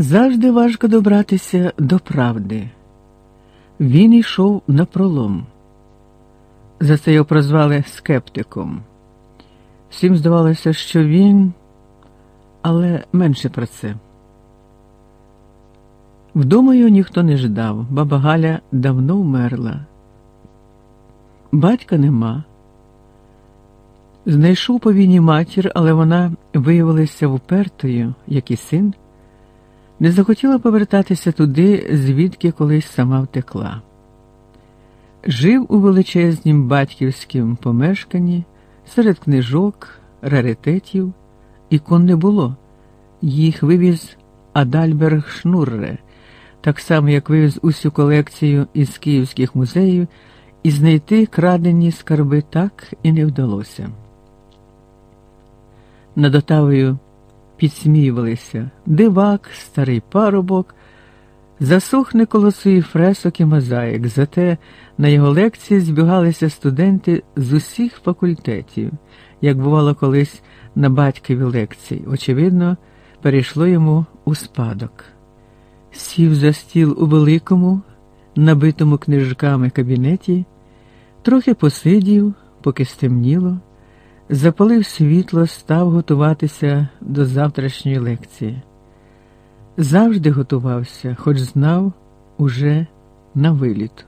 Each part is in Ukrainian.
Завжди важко добратися до правди. Він йшов на пролом. За це його прозвали скептиком. Всім здавалося, що він, але менше про це. Вдома його ніхто не ждав, баба Галя давно вмерла. Батька нема. Знайшов по війні матір, але вона виявилася впертою, як і син, не захотіла повертатися туди, звідки колись сама втекла. Жив у величезнім батьківському помешканні серед книжок, раритетів, ікон не було. Їх вивіз Адальберг Шнурре, так само, як вивіз усю колекцію із київських музеїв, і знайти крадені скарби так і не вдалося. Над Отавою підсміювалися дивак, старий парубок, засохне коло своїх фресок і мозаїк, зате на його лекції збігалися студенти з усіх факультетів, як бувало колись на батькові лекції. Очевидно, перейшло йому у спадок. Сів за стіл у великому, набитому книжками кабінеті, трохи посидів, поки стемніло запалив світло, став готуватися до завтрашньої лекції. Завжди готувався, хоч знав уже на виліт.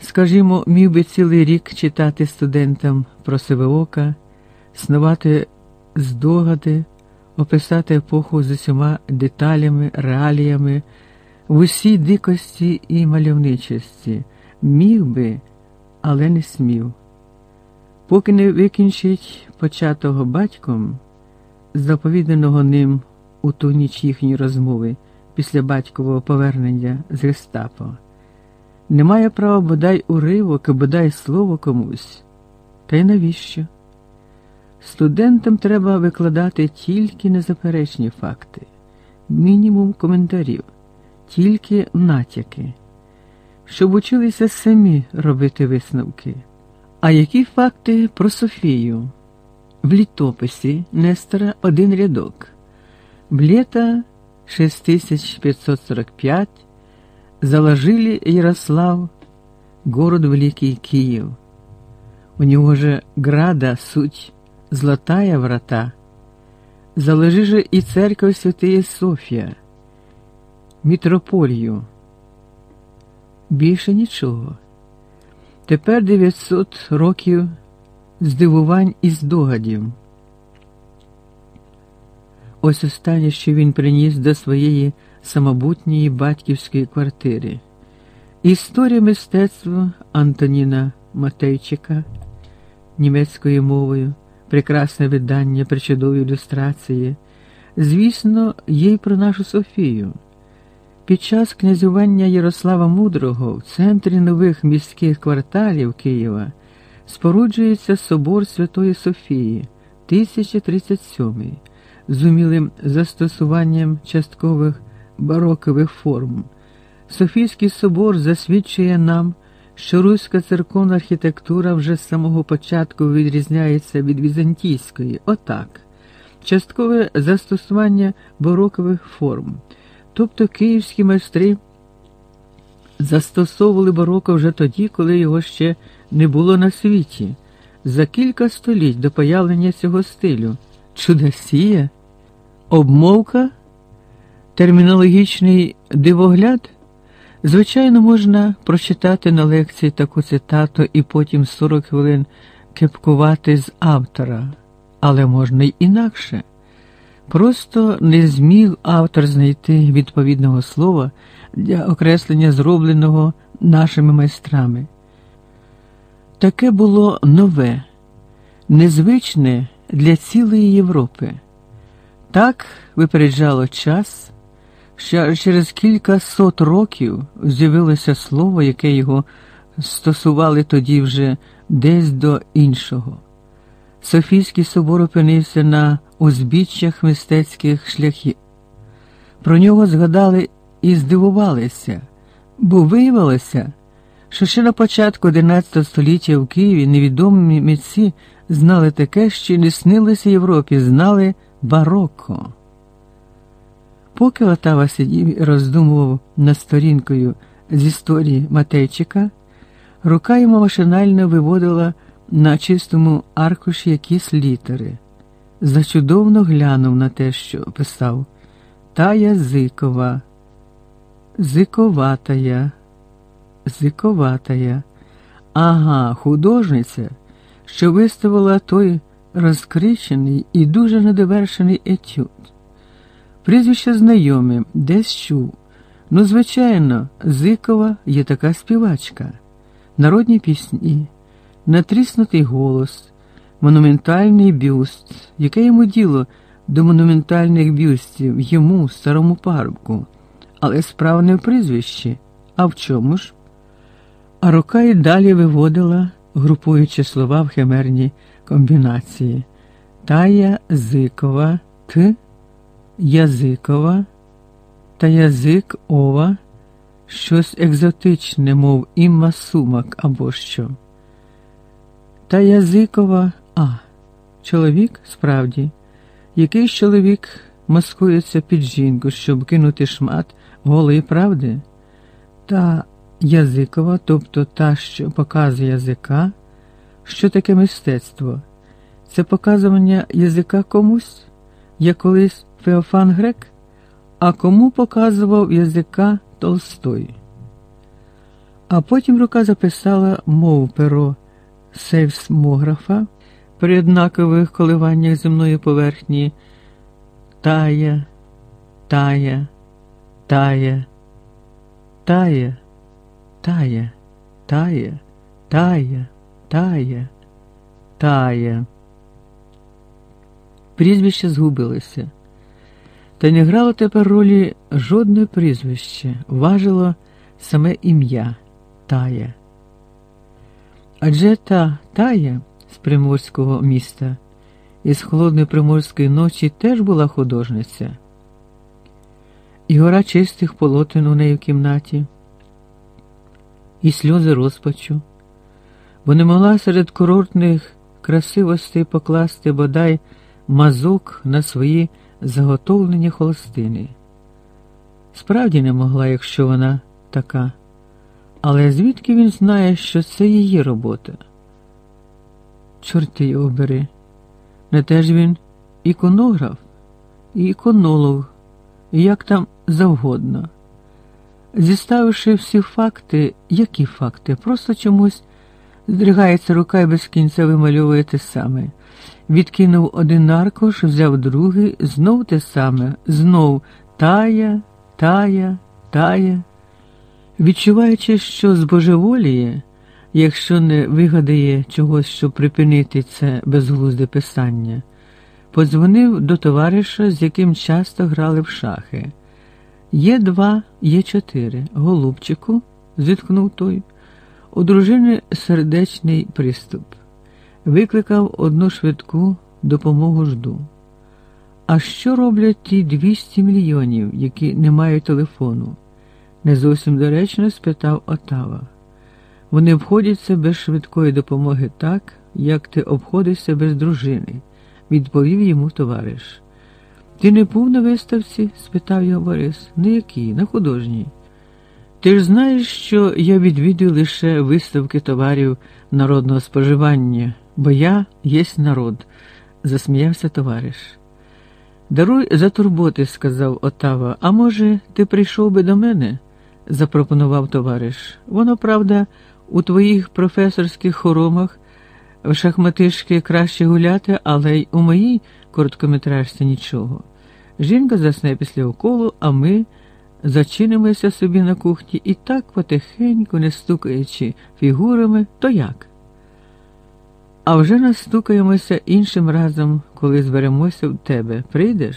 Скажімо, міг би цілий рік читати студентам про Сивоока, снувати здогади, описати епоху з усіма деталями, реаліями, в усій дикості і мальовничості, міг би, але не смів. Поки не викінчить початого батьком, заповіданого ним у ту ніч їхньої розмови після батькового повернення з гестапо, не має права бодай уривок, бодай слово комусь. Та й навіщо? Студентам треба викладати тільки незаперечні факти, мінімум коментарів, тільки натяки, щоб училися самі робити висновки. А які факти про Софію? В літописі Нестора один рядок. В лето 6545 заложили Ярослав, город Великий Киев. У него же града суть золотая врата. Заложи же и церковь Святая Софія, мітрополію. Більше нічого. Тепер 900 років здивувань і здогадів. Ось останнє, що він приніс до своєї самобутньої батьківської квартири. Історія мистецтва Антоніна Матейчика німецькою мовою, прекрасне видання, причудові ілюстрації. Звісно, є й про нашу Софію. Під час князювання Ярослава Мудрого в центрі нових міських кварталів Києва споруджується собор Святої Софії 1037 з умілим застосуванням часткових барокових форм. Софійський собор засвідчує нам, що руська церковна архітектура вже з самого початку відрізняється від візантійської. Отак, часткове застосування барокових форм. Тобто київські майстри застосовували бароко вже тоді, коли його ще не було на світі, за кілька століть до появлення цього стилю. Чудосія, обмовка, термінологічний дивогляд. Звичайно, можна прочитати на лекції таку цитату і потім 40 хвилин кепкувати з автора, але можна й інакше. Просто не зміг автор знайти відповідного слова для окреслення зробленого нашими майстрами. Таке було нове, незвичне для цілої Європи. Так випереджало час, що через кілька сот років з'явилося слово, яке його стосували тоді вже десь до іншого. Софійський собор опинився на узбіччях мистецьких шляхів. Про нього згадали і здивувалися, бо виявилося, що ще на початку XI століття в Києві невідомі митці знали таке, що не снилося Європі, знали бароко. Поки Отава сидів і роздумував над сторінкою з історії Матейчика, рука йому машинально виводила на чистому аркуші якісь літери. Зачудовно глянув на те, що писав Тая Зикова, Зиковатая, Зиковатая. Ага, художниця, що виставила той розкричений і дуже недовершений етюд. Прізвище знайоме, десь чув. Ну, звичайно, Зикова є така співачка, народні пісні, натріснутий голос, монументальний бюст, яке йому діло до монументальних бюстів, йому, старому парубку, але справа не в прізвищі, а в чому ж? А рука й далі виводила, групуючи слова в химерні комбінації. Тая Зикова, Т, Язикова та язик ова, щось екзотичне, мов імма сумак або що. Та язикова А. Чоловік справді, якийсь чоловік маскується під жінку, щоб кинути шмат голої правди, та язикова, тобто та, що показує язика, що таке мистецтво, це показування язика комусь, як колись Феофан Грек, а кому показував язика Толстой. А потім рука записала мов перо сейсмографа при однакових коливаннях земної поверхні тая, тая, тая, тая, тая, тая, тая, тая, тая. Прізвище згубилося. Та не грало тепер ролі жодне прізвище, важило саме ім'я Тая. Адже та Тая приморського міста із холодної приморської ночі теж була художниця, і гора чистих полотен у неї в кімнаті, і сльози розпачу, бо не могла серед курортних красивостей покласти бодай мазок на свої заготовлені холостини. Справді не могла, якщо вона така. Але звідки він знає, що це її робота? Чорти його бери. Не теж він іконограф, іконолог, як там завгодно. Зіставивши всі факти, які факти, просто чомусь здригається рука і без кінця вимальовує те саме. Відкинув один аркуш, взяв другий, знов те саме, знов тая, тая, тая відчуваючи, що збожеволіє, якщо не вигадає чогось, щоб припинити це безглузде писання, подзвонив до товариша, з яким часто грали в шахи. Є два, є чотири. Голубчику, зіткнув той, у дружини сердечний приступ. Викликав одну швидку допомогу жду. А що роблять ті 200 мільйонів, які не мають телефону? не зовсім доречно спитав Отава. Вони обходяться без швидкої допомоги так, як ти обходишся без дружини, відповів йому товариш. Ти не був на виставці? спитав його Борис. На якій? На художній. Ти ж знаєш, що я відвідую лише виставки товарів народного споживання, бо я єсть народ, засміявся товариш. Даруй за турботи, сказав Отава, а може, ти прийшов би до мене? запропонував товариш. Воно, правда, у твоїх професорських хоромах в шахматишки краще гуляти, але й у моїй короткометражці нічого. Жінка засне після уколу, а ми зачинимося собі на кухні і так потихеньку, не стукаючи фігурами, то як? А вже настукаємося іншим разом, коли зберемося в тебе. Прийдеш?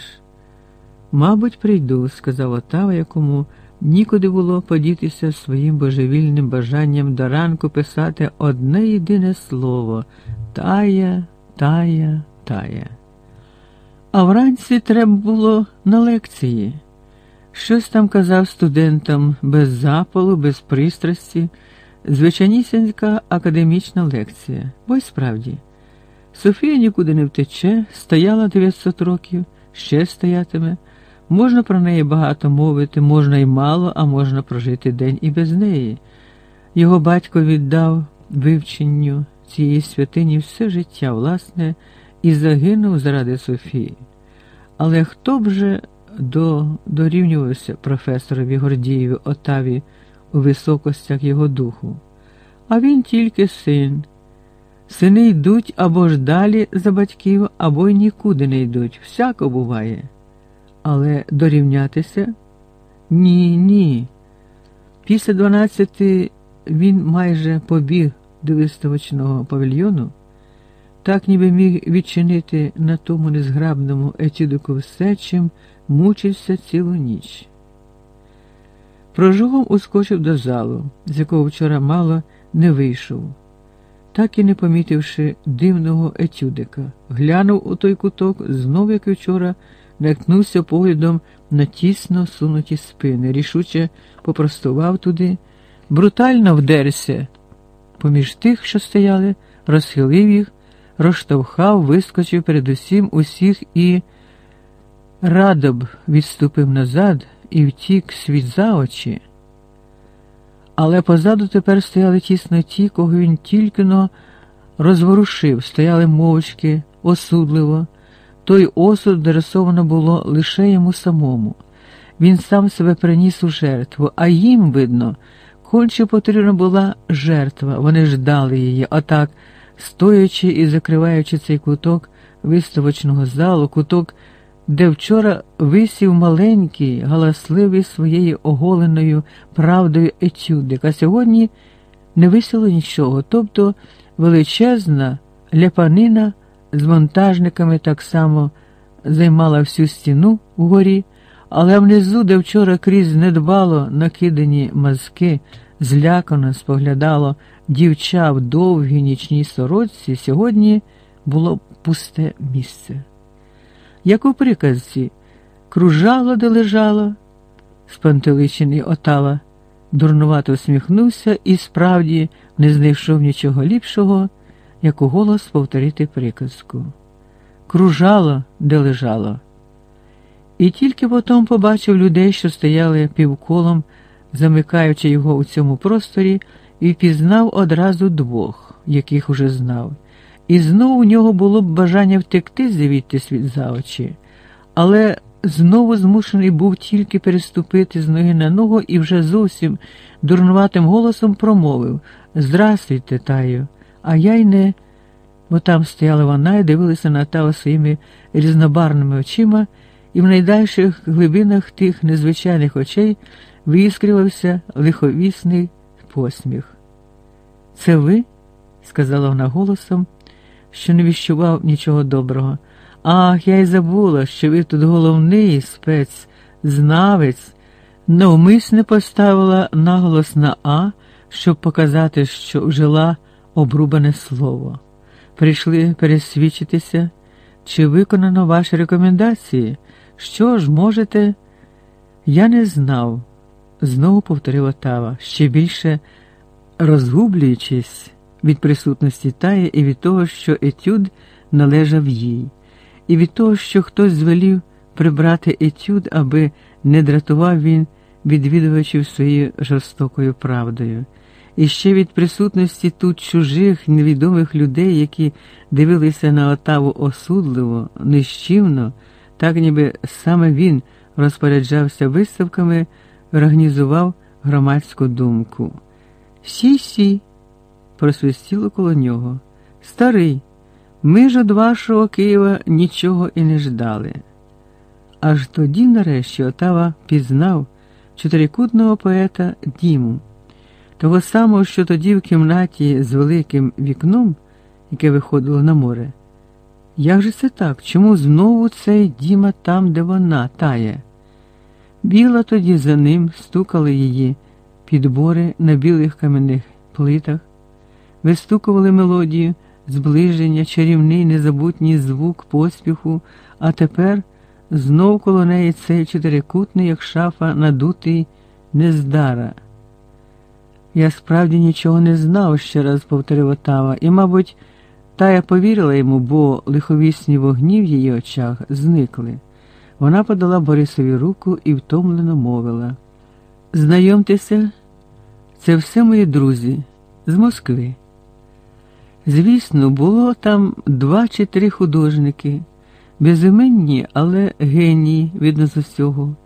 Мабуть, прийду, сказав Отава, якому. Нікуди було подітися своїм божевільним бажанням до ранку писати одне єдине слово тая, тая, тая. А вранці треба було на лекції. Щось там казав студентам без запалу, без пристрасті, звичайнісінька академічна лекція, бо й справді. Софія нікуди не втече, стояла 900 років, ще стоятиме Можна про неї багато мовити, можна й мало, а можна прожити день і без неї. Його батько віддав вивченню цієї святині все життя, власне, і загинув заради Софії. Але хто б же до, дорівнювався професорові Гордієві Отаві у високостях його духу? А він тільки син. Сини йдуть або ж далі за батьків, або й нікуди не йдуть. Всяко буває. Але дорівнятися? Ні, ні. Після дванадцяти він майже побіг до виставочного павільйону, так ніби міг відчинити на тому незграбному етюдику все, чим мучився цілу ніч. Прожугом ускочив до залу, з якого вчора мало не вийшов, так і не помітивши дивного етюдика, глянув у той куток, знов, як і вчора, наткнувся поглядом на тісно сунуті спини, рішуче попростував туди, брутально вдерся поміж тих, що стояли, розхилив їх, розштовхав, вискочив передусім усіх і радо б відступив назад і втік світ за очі. Але позаду тепер стояли тісно ті, кого він тільки но розворушив, стояли мовчки, осудливо. Той осуд адресовано було лише йому самому. Він сам себе приніс у жертву, а їм, видно, конче потрібна була жертва. Вони ждали її, отак, стоячи і закриваючи цей куток виставочного залу, куток, де вчора висів маленький, галасливий своєю оголеною правдою етюдик, а сьогодні не висіло нічого, тобто величезна ляпанина з монтажниками так само займала всю стіну вгорі, але внизу, де вчора крізь недбало накидані мазки, злякано споглядало дівча в довгій нічній сорочці, сьогодні було пусте місце. Як у приказці, кружало де лежало, спантеличений отава, дурнувато усміхнувся і справді не знайшов нічого ліпшого як у голос повторити приказку. Кружало, де лежало. І тільки потім побачив людей, що стояли півколом, замикаючи його у цьому просторі, і впізнав одразу двох, яких уже знав. І знову у нього було б бажання втекти звідти світ за очі, але знову змушений був тільки переступити з ноги на ногу і вже зовсім дурнуватим голосом промовив Здрастуйте, Таю а я й не, бо там стояла вона і дивилася на Тава своїми різнобарними очима, і в найдальших глибинах тих незвичайних очей виіскривався лиховісний посміх. Це ви? сказала вона голосом, що не віщував нічого доброго. Ах, я й забула, що ви тут головний спец, знавець, навмисне поставила наголос на А, щоб показати, що вжила обрубане слово. Прийшли пересвідчитися, чи виконано ваші рекомендації. Що ж, можете? Я не знав, знову повторив Отава, ще більше розгублюючись від присутності Таї і від того, що етюд належав їй, і від того, що хтось звелів прибрати етюд, аби не дратував він відвідувачів своєю жорстокою правдою і ще від присутності тут чужих невідомих людей, які дивилися на отаву осудливо, нищівно, так ніби саме він розпоряджався виставками, організував громадську думку. Сі сі, просвистіло коло нього. Старий, ми ж від вашого Києва нічого і не ждали. Аж тоді, нарешті, Отава пізнав чотирикутного поета Діму того самого, що тоді в кімнаті з великим вікном, яке виходило на море. Як же це так? Чому знову цей Діма там, де вона тає? Біла тоді за ним стукали її підбори на білих кам'яних плитах, вистукували мелодію, зближення, чарівний незабутній звук поспіху, а тепер знов коло неї цей чотирикутний, як шафа, надутий нездара. Я справді нічого не знав, ще раз повторив Отава, і, мабуть, тая повірила йому, бо лиховісні вогні в її очах зникли. Вона подала Борисові руку і втомлено мовила: Знайомтеся, це все мої друзі з Москви. Звісно, було там два чи три художники, безіменні, але генії видно з усього.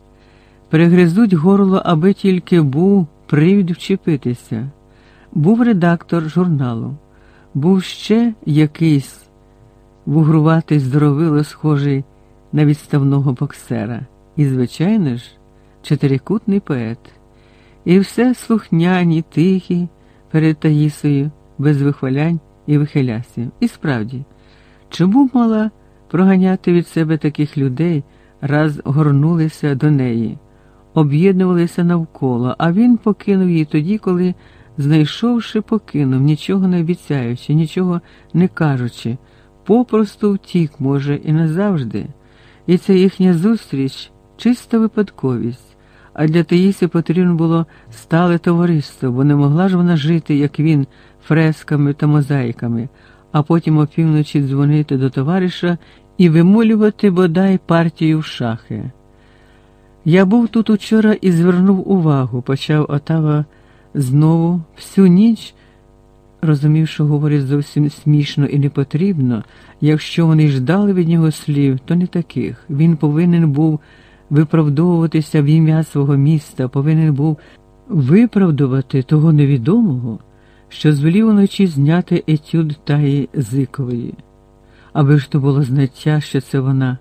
Перегризуть горло, аби тільки був привід вчепитися. Був редактор журналу, був ще якийсь вугруватий здоровило, схожий на відставного боксера. І, звичайно ж, чотирикутний поет. І все слухняні, тихі перед Таїсою, без вихвалянь і вихилясів. І справді, чому мала проганяти від себе таких людей, раз горнулися до неї, об'єднувалися навколо, а він покинув її тоді, коли, знайшовши, покинув, нічого не обіцяючи, нічого не кажучи, попросту втік, може, і назавжди. І ця їхня зустріч чиста випадковість. А для Таїси потрібно було стале товариство, бо не могла ж вона жити, як він, фресками та мозаїками, а потім опівночі дзвонити до товариша і вимолювати бодай партію в шахи. Я був тут учора і звернув увагу, почав Отава знову всю ніч, розумів, що говорить зовсім смішно і непотрібно, якщо вони ждали від нього слів, то не таких. Він повинен був виправдовуватися в ім'я свого міста, повинен був виправдувати того невідомого що звелів уночі зняти етюд таї Зикової, аби ж то було знаття, що це вона.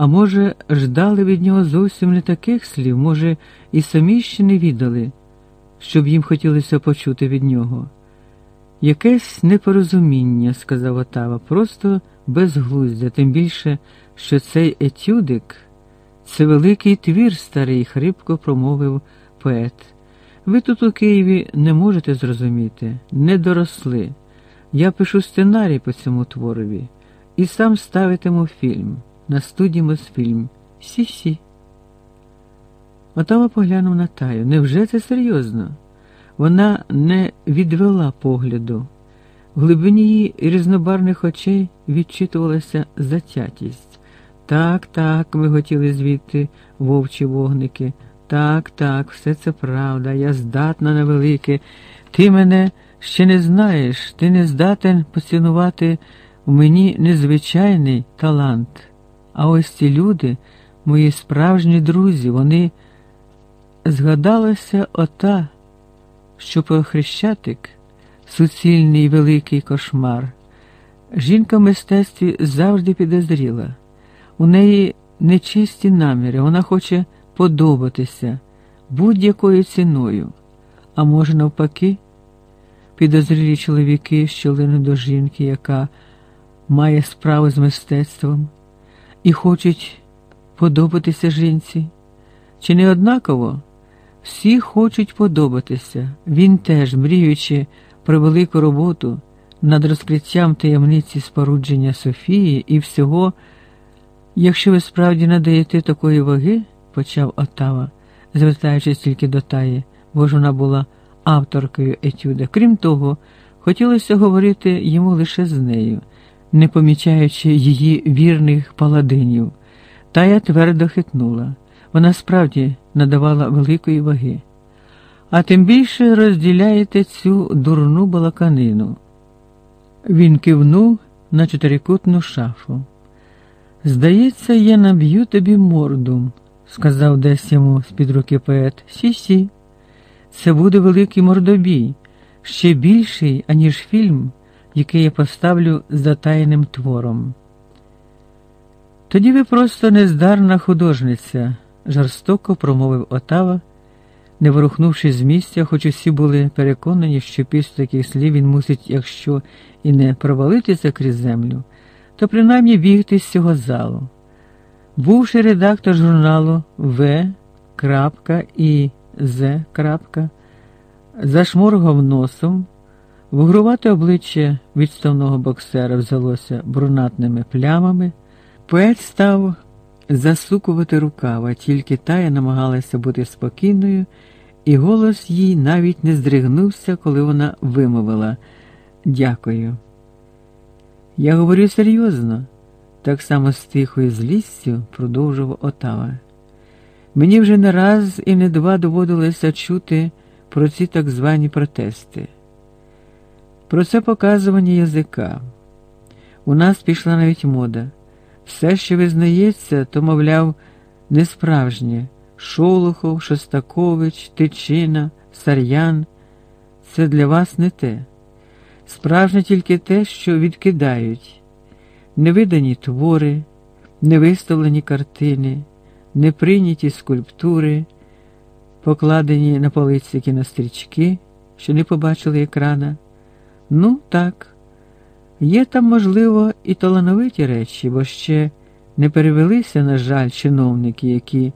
А може, ждали від нього зовсім не таких слів, може, і самі ще не віддали, щоб їм хотілося почути від нього. Якесь непорозуміння, сказав Отава, просто безглуздя, тим більше, що цей етюдик це великий твір старий, хрипко промовив поет. Ви тут у Києві не можете зрозуміти, не доросли. Я пишу сценарій по цьому творові і сам ставитиму фільм на студії Мосфільм. Сі-сі. Отава поглянув на Таю. Невже це серйозно? Вона не відвела погляду. В глибині її різнобарних очей відчитувалася затятість. Так, так, ми хотіли звідти вовчі вогники. Так, так, все це правда, я здатна на велике. Ти мене ще не знаєш, ти не здатен поцінувати у мені незвичайний талант. А ось ці люди, мої справжні друзі, вони згадалася ота, що про хрещатик суцільний великий кошмар. Жінка в мистецтві завжди підозріла. У неї нечисті наміри, вона хоче подобатися будь-якою ціною, а може, навпаки, підозрілі чоловіки, що линуть до жінки, яка має справу з мистецтвом, і хочуть подобатися жінці. Чи не однаково? Всі хочуть подобатися, він теж, мріючи про велику роботу над розкриттям таємниці спорудження Софії і всього, якщо ви справді надаєте такої ваги почав Отава, звертаючись тільки до таї, бо ж вона була авторкою етюда. Крім того, хотілося говорити йому лише з нею, не помічаючи її вірних паладинів. Тая твердо хитнула. Вона справді надавала великої ваги. А тим більше розділяєте цю дурну балаканину. Він кивнув на чотирикутну шафу. Здається, я наб'ю тобі морду сказав десь йому з-під руки поет. Сі-сі, це буде великий мордобій, ще більший, аніж фільм, який я поставлю затаєним твором. Тоді ви просто нездарна художниця, жорстоко промовив Отава, не ворухнувшись з місця, хоч усі були переконані, що після таких слів він мусить, якщо і не провалитися крізь землю, то принаймні бігти з цього залу. Бувши редактор журналу В. і З. зашморгав носом, вугрувате обличчя відставного боксера взялося брунатними плямами, поет став засукувати рукава, тільки тая намагалася бути спокійною, і голос їй навіть не здригнувся, коли вона вимовила Дякую. Я говорю серйозно. так само з тихою злістю продовжував Отава. Мені вже не раз і не два доводилося чути про ці так звані протести. Про це показування язика. У нас пішла навіть мода. Все, що визнається, то, мовляв, не справжнє. Шолохов, Шостакович, Тичина, Сар'ян це для вас не те. Справжнє тільки те, що відкидають, невидані твори, невиставлені картини, неприйняті скульптури, покладені на полиці кінострічки, що не побачили екрана. Ну, так, є там, можливо, і талановиті речі, бо ще не перевелися, на жаль, чиновники, які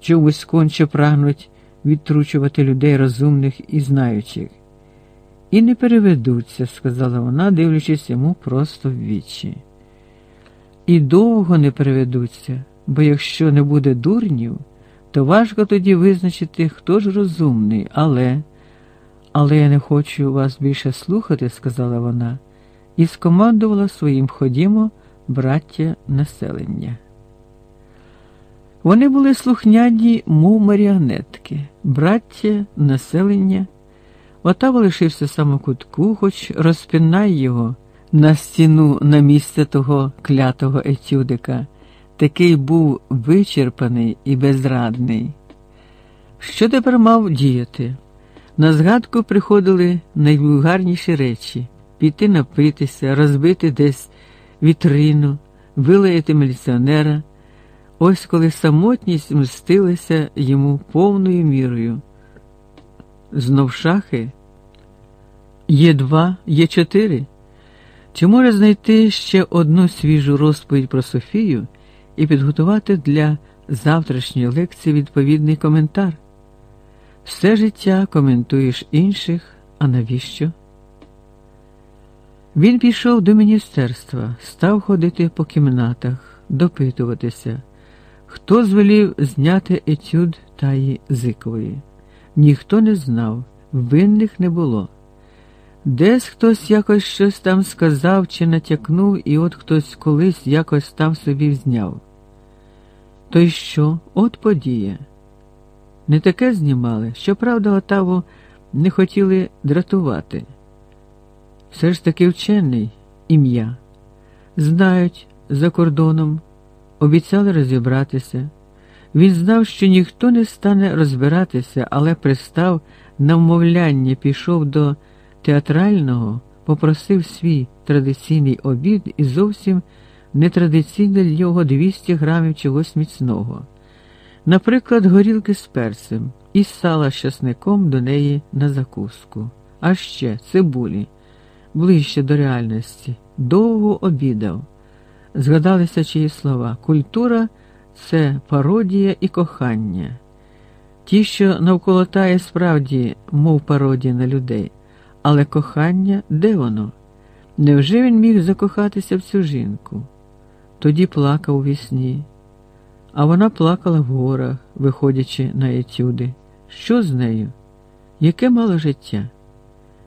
чомусь конче прагнуть відтручувати людей розумних і знаючих. І не переведуться, сказала вона, дивлячись йому просто в вічі. І довго не переведуться, бо якщо не буде дурнів, то важко тоді визначити, хто ж розумний, але. Але я не хочу вас більше слухати, сказала вона, і скомандувала своїм ходімо, браття населення. Вони були слухняні, мов маріонетки, браття, населення. Отава лишився самокутку, хоч розпинай його на стіну на місце того клятого етюдика. Такий був вичерпаний і безрадний. Що тепер мав діяти? На згадку приходили найвульгарніші речі піти напитися, розбити десь вітрину, вилаяти міліціонера. Ось коли самотність мстилася йому повною мірою. Знов шахи є два, є чотири. Чи може знайти ще одну свіжу розповідь про Софію і підготувати для завтрашньої лекції відповідний коментар? Все життя коментуєш інших, а навіщо? Він пішов до міністерства, став ходити по кімнатах, допитуватися, хто звелів зняти етюд таї Зикової. Ніхто не знав, винних не було. Десь хтось якось щось там сказав чи натякнув, і от хтось колись якось там собі зняв. То й що, от подія. Не таке знімали, щоправда, Отаву не хотіли дратувати. Все ж таки вчений ім'я. Знають за кордоном, обіцяли розібратися. Він знав, що ніхто не стане розбиратися, але пристав на вмовляння, пішов до театрального, попросив свій традиційний обід і зовсім нетрадиційне для нього 200 грамів чогось міцного. Наприклад, горілки з перцем і сала з часником до неї на закуску, а ще цибулі, ближче до реальності, довго обідав. Згадалися чиї слова. Культура це пародія і кохання. Ті, що навколо тає справді, мов пародія на людей, але кохання де воно? Невже він міг закохатися в цю жінку? Тоді плакав у вісні. А вона плакала в горах, виходячи на етюди. Що з нею? Яке мало життя?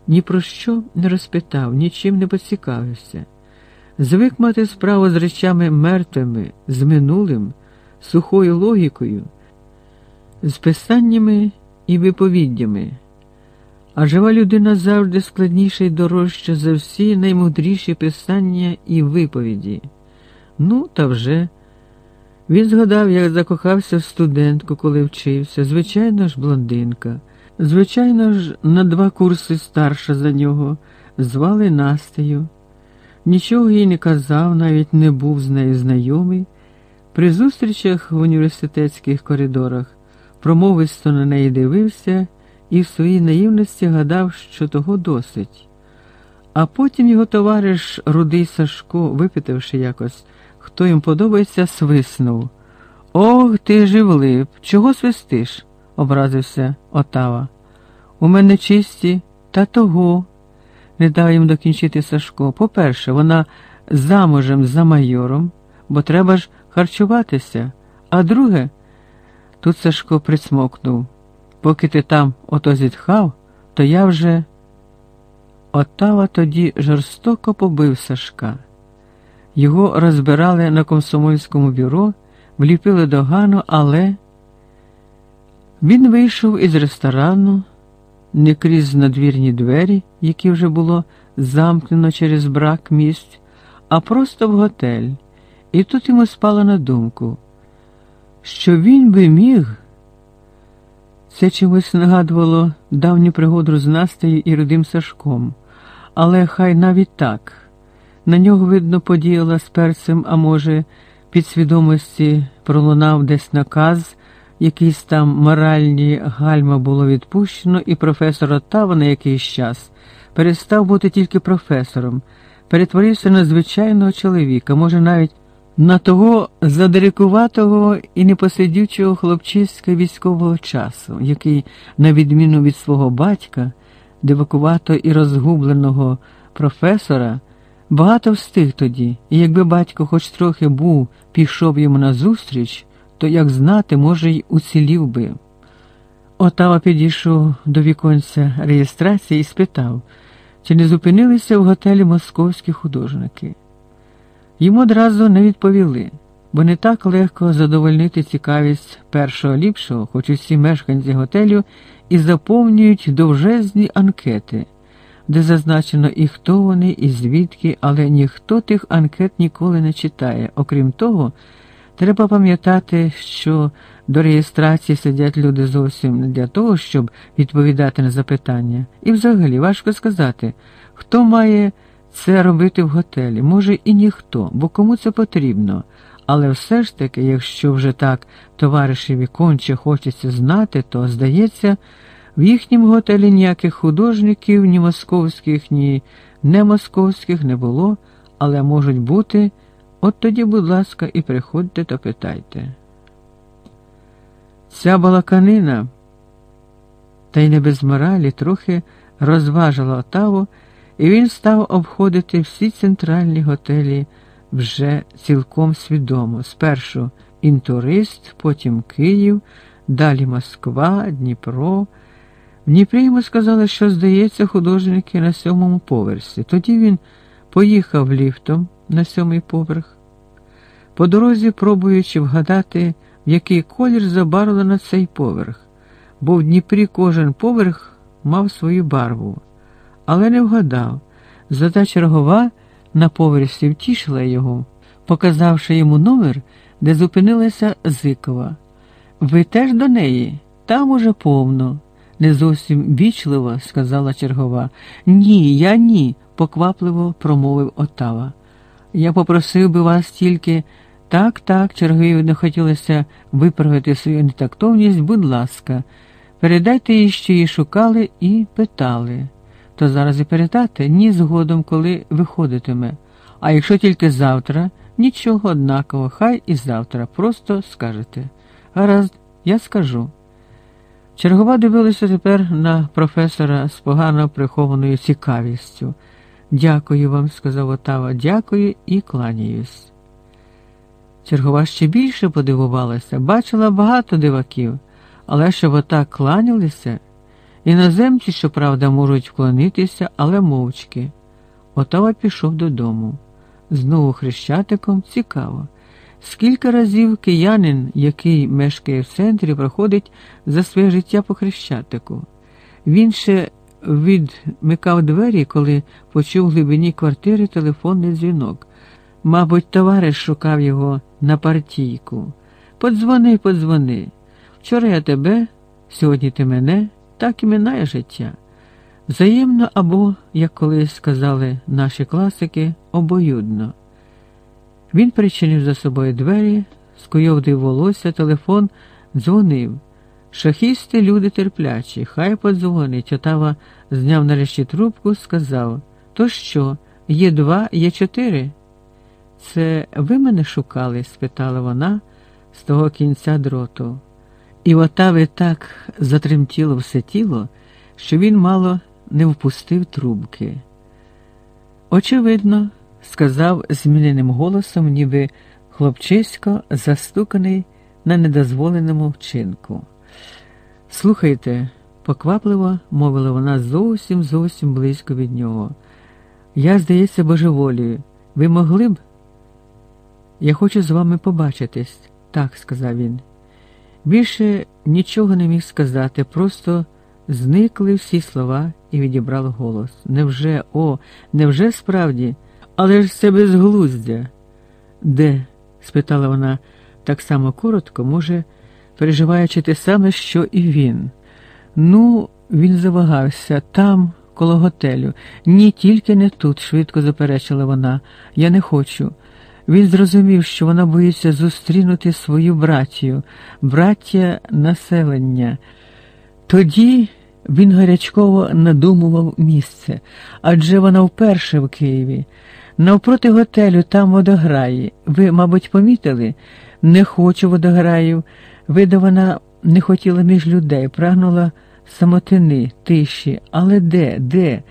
Ні про що не розпитав, нічим не поцікавився. Звик мати справу з речами мертвими, з минулим, сухою логікою, з писаннями і виповіддями. А жива людина завжди складніша і дорожча за всі наймудріші писання і виповіді. Ну, та вже. Він згадав, як закохався в студентку, коли вчився, звичайно ж, блондинка, звичайно ж, на два курси старша за нього, звали Настею. Нічого їй не казав, навіть не був з нею знайомий. При зустрічах в університетських коридорах промовисто на неї дивився і в своїй наївності гадав, що того досить. А потім його товариш Рудий Сашко, випитавши якось, хто їм подобається, свиснув. Ох, ти живлип, чого свистиш? образився Отава. У мене чисті та того. Не дав їм докінчити Сашко. По-перше, вона замужем за майором, бо треба ж харчуватися. А друге, тут Сашко присмокнув. Поки ти там ото зітхав, то я вже. Отава тоді жорстоко побив Сашка. Його розбирали на комсомольському бюро, вліпили догану, але він вийшов із ресторану не крізь надвірні двері, які вже було замкнено через брак місць, а просто в готель. І тут йому спало на думку, що він би міг. Це чимось нагадувало давню пригоду з Настею і Рудим Сашком, але хай навіть так. На нього, видно, подіяла з перцем, а може, підсвідомості пролунав десь наказ, якийсь там моральні гальма було відпущено, і професор Оттава на якийсь час перестав бути тільки професором, перетворився на звичайного чоловіка, може, навіть на того задирикуватого і непосидючого хлопчиська військового часу, який, на відміну від свого батька, дивакувато і розгубленого професора, багато встиг тоді, і якби батько хоч трохи був, пішов йому назустріч, то, як знати, може, й уцілів би. Отава підійшов до віконця реєстрації і спитав, чи не зупинилися в готелі московські художники. Йому одразу не відповіли, бо не так легко задовольнити цікавість першого ліпшого, хоч усі мешканці готелю і заповнюють довжезні анкети, де зазначено і хто вони, і звідки, але ніхто тих анкет ніколи не читає. Окрім того, треба пам'ятати, що до реєстрації сидять люди зовсім не для того, щоб відповідати на запитання. І взагалі важко сказати, хто має це робити в готелі, може і ніхто, бо кому це потрібно. Але все ж таки, якщо вже так товаришеві конче хочеться знати, то, здається, в їхньому готелі ніяких художників, ні московських, ні не московських не було, але можуть бути, от тоді, будь ласка, і приходьте та питайте. Ця балаканина, та й не без моралі, трохи розважила Отаву, і він став обходити всі центральні готелі вже цілком свідомо. Спершу інтурист, потім Київ, далі Москва, Дніпро. Дніпрі йому сказали, що, здається, художники на сьомому поверсі. Тоді він поїхав ліфтом на сьомий поверх, по дорозі пробуючи вгадати, в який колір забарвлено цей поверх, бо в Дніпрі кожен поверх мав свою барву але не вгадав. Зата чергова на поверсі втішила його, показавши йому номер, де зупинилася Зикова. Ви теж до неї? Там уже повно, не зовсім вічливо сказала чергова. Ні, я ні, поквапливо промовив Отава. Я попросив би вас тільки. Так, так, чергові не хотілося виправити свою нетактовність, будь ласка, передайте їй, що її шукали і питали то зараз і передати ні згодом, коли виходитиме. А якщо тільки завтра, нічого однаково, хай і завтра, просто скажете. Гаразд, я скажу. Чергова дивилася тепер на професора з погано прихованою цікавістю. Дякую вам, сказав Отава, дякую і кланяюсь. Чергова ще більше подивувалася, бачила багато диваків, але щоб отак кланялися. Іноземці, щоправда, можуть вклонитися, але мовчки. Отава пішов додому. Знову хрещатиком цікаво. Скільки разів киянин, який мешкає в центрі, проходить за своє життя по хрещатику. Він ще відмикав двері, коли почув в глибині квартири телефонний дзвінок. Мабуть, товариш шукав його на партійку. Подзвони, подзвони. Вчора я тебе, сьогодні ти мене так і минає життя. Взаємно або, як колись сказали наші класики, обоюдно. Він причинив за собою двері, скуйовдив волосся, телефон, дзвонив. Шахісти люди терплячі, хай подзвонить. Отава зняв нарешті трубку, сказав То що, є два, є чотири? Це ви мене шукали? спитала вона з того кінця дроту. І в Отави так затремтіло все тіло, що він мало не впустив трубки. Очевидно, сказав зміненим голосом, ніби хлопчисько, застуканий на недозволеному вчинку. Слухайте, поквапливо мовила вона зовсім зовсім близько від нього. Я, здається, божеволію. Ви могли б Я хочу з вами побачитись, так, сказав він. Більше нічого не міг сказати, просто зникли всі слова і відібрав голос. Невже, о, невже справді? Але ж це безглуздя. Де? спитала вона так само коротко, може, переживаючи те саме, що і він. Ну, він завагався там, коло готелю. Ні, тільки не тут, швидко заперечила вона. Я не хочу. Він зрозумів, що вона боїться зустрінути свою братію, браття населення. Тоді він гарячково надумував місце, адже вона вперше в Києві. Навпроти готелю там водограї. Ви, мабуть, помітили? Не хочу водограїв. Вида вона не хотіла між людей, прагнула самотини, тиші. Але де, де?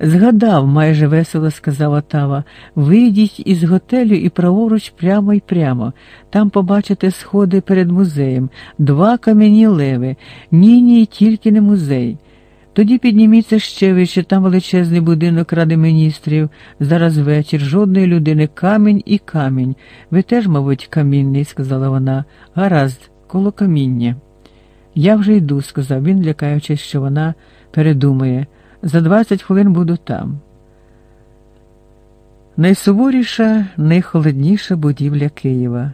Згадав, майже весело сказав Отава, вийдіть із готелю і праворуч прямо й прямо. Там побачите сходи перед музеєм, два кам'яні леви. Ні, ні, тільки не музей. Тоді підніміться ще вище, там величезний будинок Ради міністрів. Зараз вечір, жодної людини, камінь і камінь. Ви теж, мабуть, камінний, сказала вона. Гаразд, коло каміння. Я вже йду, сказав він, лякаючись, що вона передумає. За двадцять хвилин буду там. Найсуворіша, найхолодніша будівля Києва.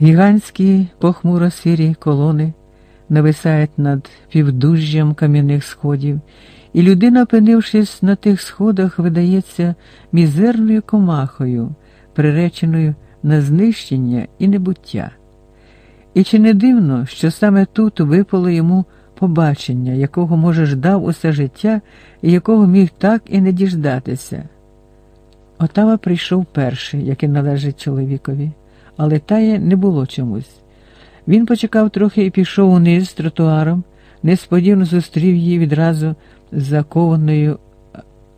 Гігантські похмуро сірі колони нависають над півдужжям кам'яних сходів, і людина, опинившись на тих сходах, видається мізерною комахою, приреченою на знищення і небуття. І чи не дивно, що саме тут випало йому побачення, якого, може, ждав усе життя і якого міг так і не діждатися? Отава прийшов перший, який належить чоловікові, але тає не було чомусь. Він почекав трохи і пішов униз тротуаром, несподівано зустрів її відразу з закованою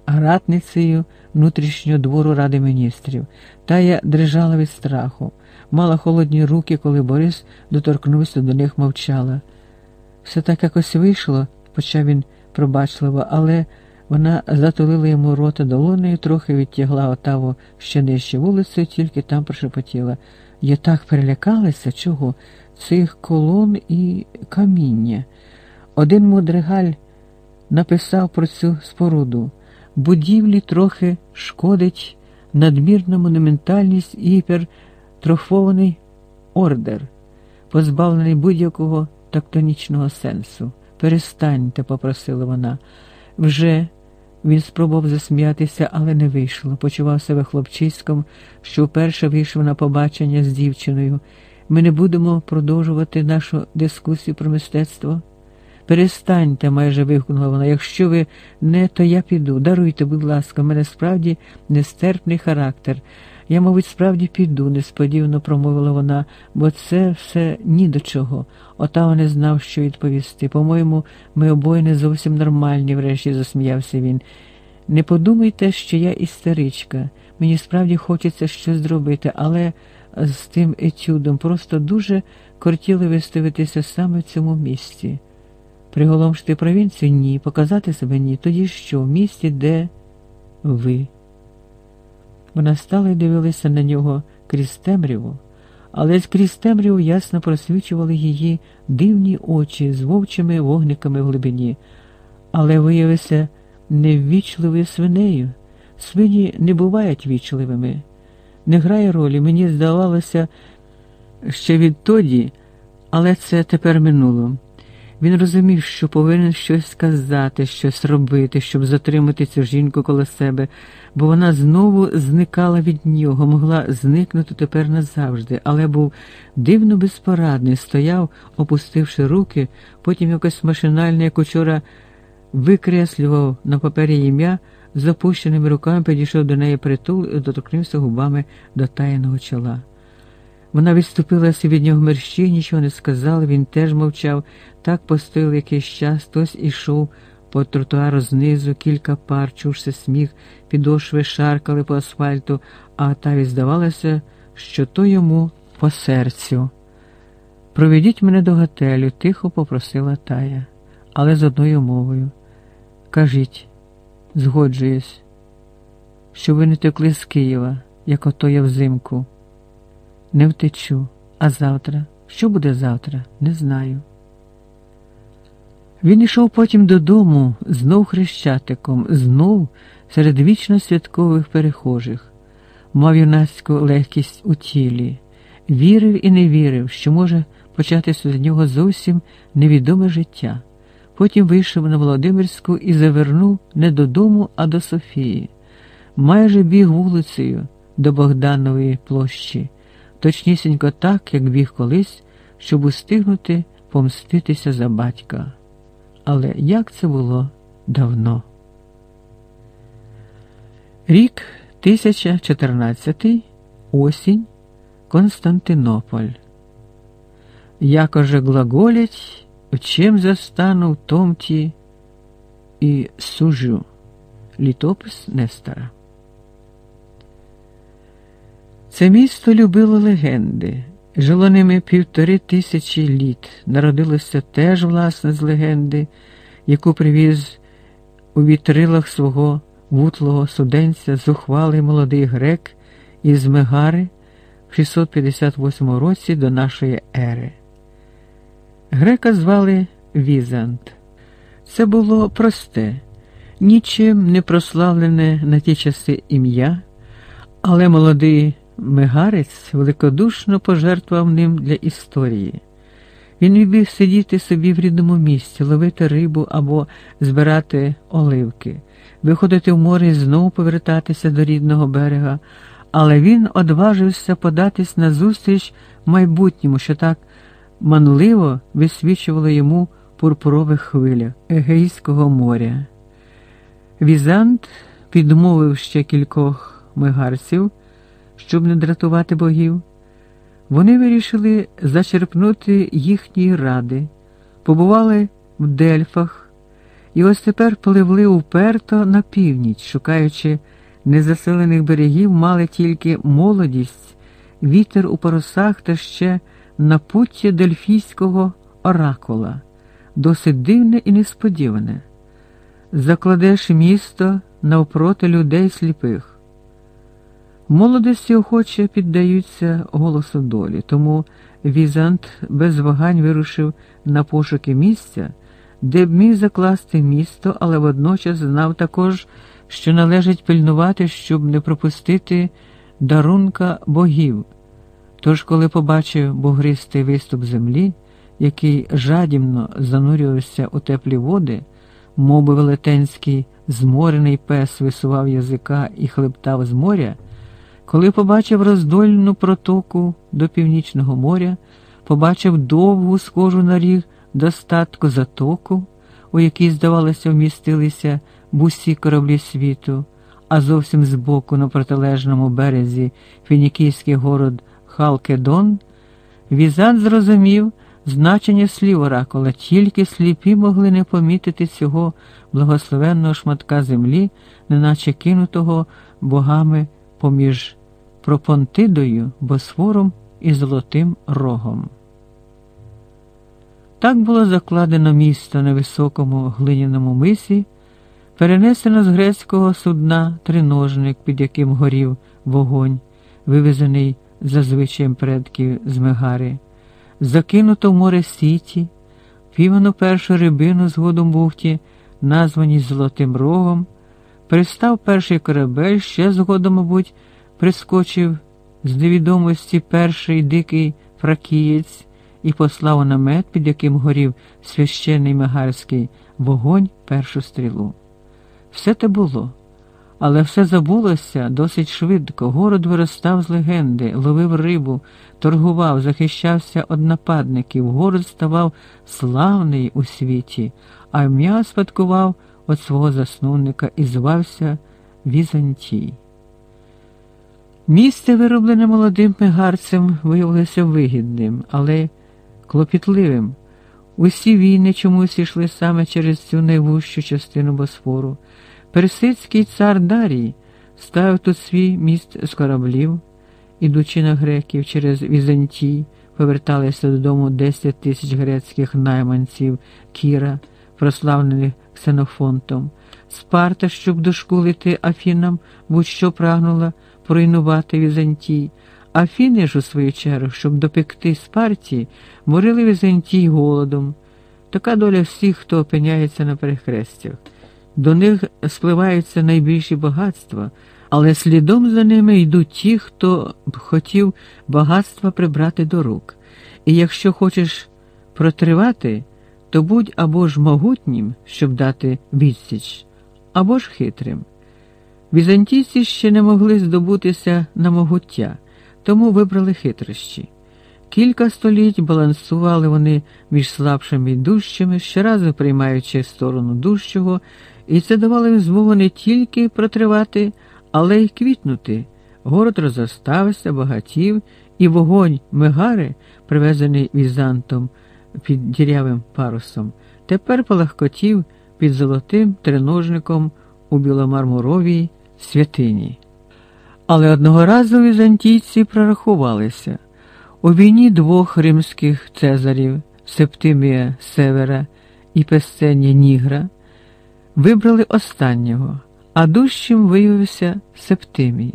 гратницею внутрішнього двору Ради міністрів. Тая дрижала від страху, мала холодні руки, коли Борис доторкнувся до них, мовчала. Все так якось вийшло, почав він пробачливо, але вона затулила йому рота долонею, трохи відтягла отаву ще нижче вулицею, тільки там прошепотіла. Я так перелякалася, чого? Цих колон і каміння. Один мудрегаль написав про цю споруду. Будівлі трохи шкодить надмірна монументальність і гіпертрофований ордер, позбавлений будь-якого тактонічного сенсу. Перестаньте, попросила вона. Вже він спробував засміятися, але не вийшло. Почував себе хлопчиськом, що вперше вийшов на побачення з дівчиною. Ми не будемо продовжувати нашу дискусію про мистецтво. Перестаньте, майже вигукнула вона. Якщо ви не, то я піду. Даруйте, будь ласка, в мене справді нестерпний характер. Я, мабуть, справді піду, несподівано промовила вона, бо це все ні до чого. Отава не знав, що відповісти. По-моєму, ми обоє не зовсім нормальні, врешті засміявся він. Не подумайте, що я істеричка. Мені справді хочеться щось зробити, але з тим етюдом просто дуже кортіли виставитися саме в цьому місці. Приголомшити провінцію ні, показати себе ні. Тоді що, в місті, де ви? Вона стала і дивилася на нього крізь темряву, але скрізь темряву ясно просвічували її дивні очі з вовчими вогниками в глибині, але виявився неввічливою свинею. Свині не бувають вічливими. Не грає ролі, мені здавалося ще відтоді, але це тепер минуло. Він розумів, що повинен щось сказати, щось робити, щоб затримати цю жінку коло себе, бо вона знову зникала від нього, могла зникнути тепер назавжди, але був дивно безпорадний, стояв, опустивши руки, потім якось машинально, як учора, викреслював на папері ім'я, з опущеними руками підійшов до неї притул і доторкнувся губами до таяного чола. Вона відступилася від нього мерщі, нічого не сказала, він теж мовчав, так постояв якийсь час, хтось ішов по тротуару знизу, кілька пар, чувши сміх, підошви шаркали по асфальту, а таві здавалося, що то йому по серцю. Проведіть мене до готелю, тихо попросила тая, але з одною мовою. Кажіть, згоджуюсь, що ви не текли з Києва, як ото я взимку. не втечу, а завтра. Що буде завтра, не знаю. Він йшов потім додому, знов хрещатиком, знов серед вічно святкових перехожих, мав юнацьку легкість у тілі, вірив і не вірив, що може початися з нього зовсім невідоме життя. Потім вийшов на Володимирську і завернув не додому, а до Софії. Майже біг вулицею до Богданової площі, точнісінько так, як біг колись, щоб устигнути помститися за батька. Але як це було давно? Рік 1014, осінь, Константинополь. Якоже глаголять, в чим застану в томті і сужу. Літопис Нестора. Це місто любило легенди. Жило ними півтори тисячі літ. Народилося теж, власне, з легенди, яку привіз у вітрилах свого вутлого суденця зухвалий молодий грек із Мегари в 658 році до нашої ери. Грека звали Візант. Це було просте, нічим не прославлене на ті часи ім'я, але молодий Мегарець великодушно пожертвував ним для історії. Він любив сидіти собі в рідному місці, ловити рибу або збирати оливки, виходити в море і знову повертатися до рідного берега, але він одважився податись на зустріч майбутньому, що так манливо висвічувало йому пурпурових хвилях Егейського моря. Візант підмовив ще кількох мигарців щоб не дратувати богів, вони вирішили зачерпнути їхні ради, побували в Дельфах і ось тепер пливли уперто на північ, шукаючи незаселених берегів, мали тільки молодість, вітер у парусах та ще напуття дельфійського оракула, досить дивне і несподіване. Закладеш місто навпроти людей сліпих. Молодості охоче піддаються голосу долі, тому Візант без вагань вирушив на пошуки місця, де б міг закласти місто, але водночас знав також, що належить пильнувати, щоб не пропустити дарунка богів. Тож, коли побачив бугристий виступ землі, який жадібно занурювався у теплі води, моби велетенський зморений пес висував язика і хлептав з моря. Коли побачив роздольну протоку до північного моря, побачив довгу схожу на ріг достатку затоку, у якій, здавалося, вмістилися бусі кораблі світу, а зовсім збоку, на протилежному березі фінікійський город Халкедон, Візант зрозумів значення слів оракула, тільки сліпі могли не помітити цього благословенного шматка землі, неначе кинутого богами поміж Пропонтидою, Босфором і Золотим Рогом. Так було закладено місто на високому глиняному мисі, перенесено з грецького судна триножник, під яким горів вогонь, вивезений за звичаєм предків з Мегари, закинуто в море сіті, піймано першу рибину з годом бухті, названі Золотим Рогом, пристав перший корабель, ще згодом, мабуть, прискочив з невідомості перший дикий фракієць і послав намет, під яким горів священний мегарський вогонь першу стрілу. Все те було, але все забулося досить швидко. Город виростав з легенди, ловив рибу, торгував, захищався од нападників. Город ставав славний у світі, а ім'я спадкував від свого засновника і звався Візантій. Місце, вироблене молодим мегарцем, виявилося вигідним, але клопітливим. Усі війни чомусь йшли саме через цю найвужчу частину Босфору. Персидський цар Дарій ставив тут свій міст з кораблів, ідучи на греків через Візантій, поверталися додому 10 тисяч грецьких найманців Кіра, прославлених Ксенофонтом. Спарта, щоб дошкулити Афінам, будь-що прагнула поруйнувати Візантій, Афіни ж, у свою чергу, щоб допекти Спарті, морили Візантій голодом. Така доля всіх, хто опиняється на перехрестях. До них спливаються найбільші багатства, але слідом за ними йдуть ті, хто б хотів багатства прибрати до рук. І якщо хочеш протривати, то будь або ж могутнім, щоб дати відсіч, або ж хитрим. Візантійці ще не могли здобутися на могуття, тому вибрали хитрощі. Кілька століть балансували вони між слабшими і дужчими, щоразу приймаючи сторону дужчого, і це давало їм змогу не тільки протривати, але й квітнути. Город розостався, багатів, і вогонь Мегари, привезений візантом під дірявим парусом, тепер полагкотів під золотим триножником у біломармуровій святині. Але одного разу візантійці прорахувалися. У війні двох римських цезарів Септимія Севера і Песценія Нігра вибрали останнього, а дужчим виявився Септимій,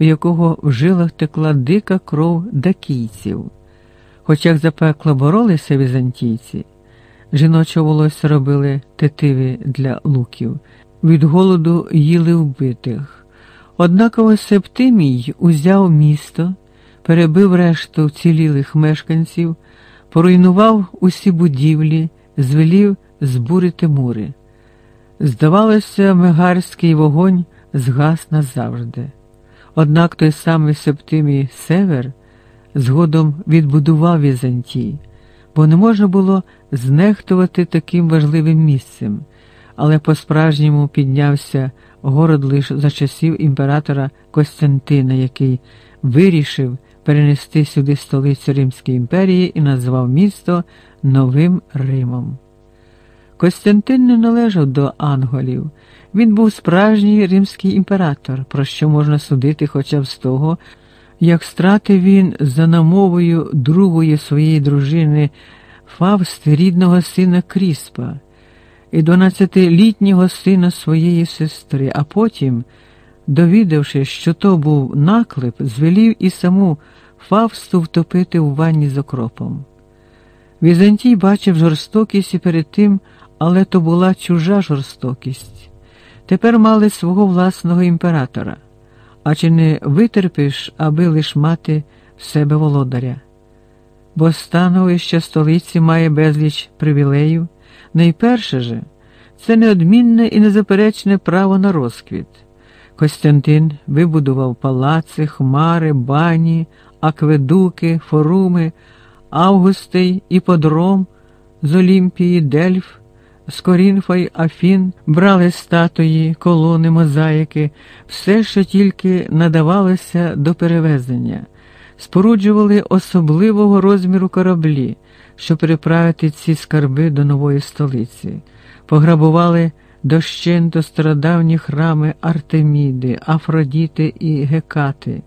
у якого в жилах текла дика кров дакійців. Хоч як запекло боролися візантійці, жіноче волосся робили тетиві для луків, від голоду їли вбитих. Однаково Септимій узяв місто перебив решту вцілілих мешканців, поруйнував усі будівлі, звелів збурити мури. Здавалося, мегарський вогонь згас назавжди. Однак той самий Септимій Север згодом відбудував Візантій, бо не можна було знехтувати таким важливим місцем, але по-справжньому піднявся город лише за часів імператора Костянтина, який вирішив перенести сюди столицю Римської імперії і назвав місто Новим Римом. Костянтин не належав до анголів. Він був справжній римський імператор, про що можна судити хоча б з того, як стратив він за намовою другої своєї дружини Фавсти рідного сина Кріспа і дванадцятилітнього сина своєї сестри, а потім, довідавши, що то був наклеп, звелів і саму Фавсту втопити у ванні з окропом. Візантій бачив жорстокість і перед тим, але то була чужа жорстокість. Тепер мали свого власного імператора, а чи не витерпиш, аби лиш мати в себе володаря? Бо становище столиці має безліч привілеїв, найперше же це неодмінне і незаперечне право на розквіт. Костянтин вибудував палаци, хмари, бані, акведуки, форуми, Августий, Іподром з Олімпії, Дельф, з Корінфа й Афін брали статуї, колони, мозаїки, все, що тільки надавалося до перевезення, споруджували особливого розміру кораблі, щоб переправити ці скарби до нової столиці, пограбували дощенто стародавні храми Артеміди, Афродіти і Гекати.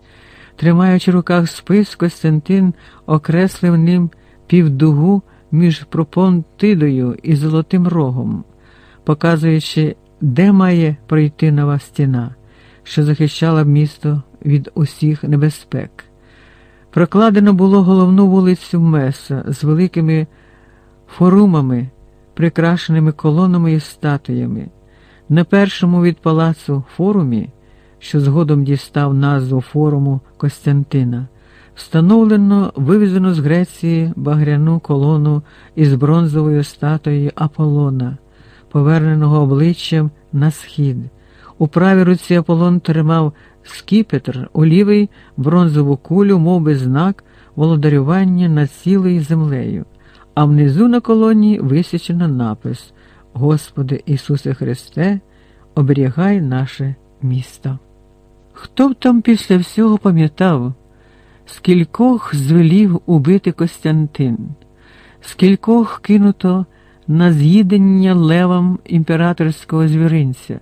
Тримаючи в руках спис, Костянтин окреслив ним півдугу між Пропонтидою і Золотим Рогом, показуючи, де має пройти нова стіна, що захищала місто від усіх небезпек. Прокладено було головну вулицю Меса з великими форумами, прикрашеними колонами і статуями. На першому від палацу форумі що згодом дістав назву форуму Костянтина, встановлено вивезену з Греції багряну колону із бронзовою статуєю Аполлона, поверненого обличчям на схід. У правій руці Аполлон тримав скіпетр, у лівий бронзову кулю, мов би знак володарювання над цілою землею, а внизу на колоні висічено напис Господи Ісусе Христе, оберігай наше місто. Хто б там після всього пам'ятав, скількох звелів убити Костянтин, скількох кинуто на з'їдення левам імператорського звіринця,